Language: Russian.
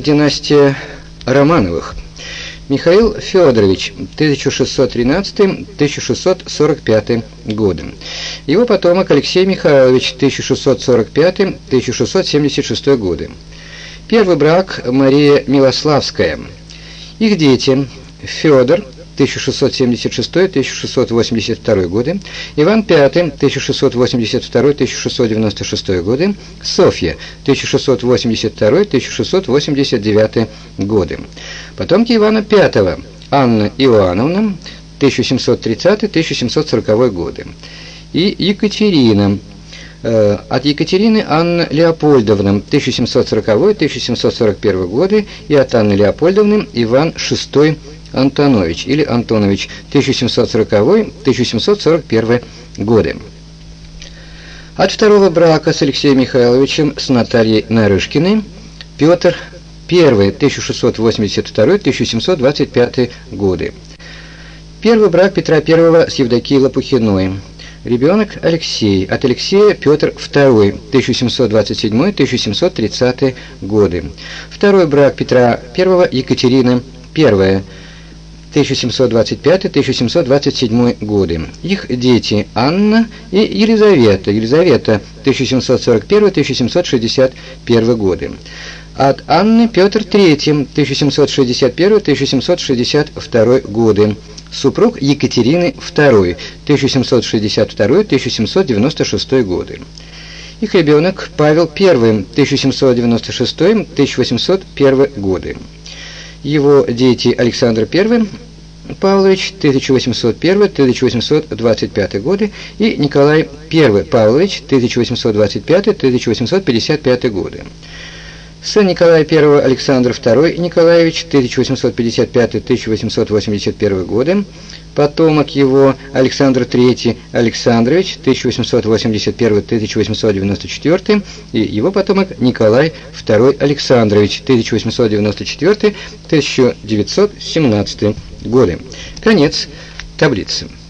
династия Романовых. Михаил Федорович, 1613-1645 годы. Его потомок Алексей Михайлович, 1645-1676 годы. Первый брак Мария Милославская. Их дети Федор, 1676-1682 годы, Иван V, 1682-1696 годы, Софья, 1682-1689 годы. Потомки Ивана V, Анна Иоанновна, 1730-1740 годы, и Екатерина, э, от Екатерины Анна Леопольдовна, 1740-1741 годы, и от Анны Леопольдовны Иван VI Антонович или Антонович 1740-1741 годы. От второго брака с Алексеем Михайловичем с Натальей Нарышкиной Петр I 1682-1725 годы. Первый брак Петра I с Евдокией Лопухиной. Ребенок Алексей. От Алексея Петр II 1727-1730 годы. Второй брак Петра I Екатерина I 1725-1727 годы. Их дети Анна и Елизавета, Елизавета 1741-1761 годы. От Анны Петр III 1761-1762 годы. Супруг Екатерины II 1762-1796 годы. Их ребенок Павел I 1796-1801 годы. Его дети Александр I Павлович 1801-1825 годы и Николай I Павлович 1825-1855 годы. Сын Николая I Александр II Николаевич 1855-1881 годы, потомок его Александр III Александрович 1881-1894 и его потомок Николай II Александрович 1894-1917 годы. Конец таблицы.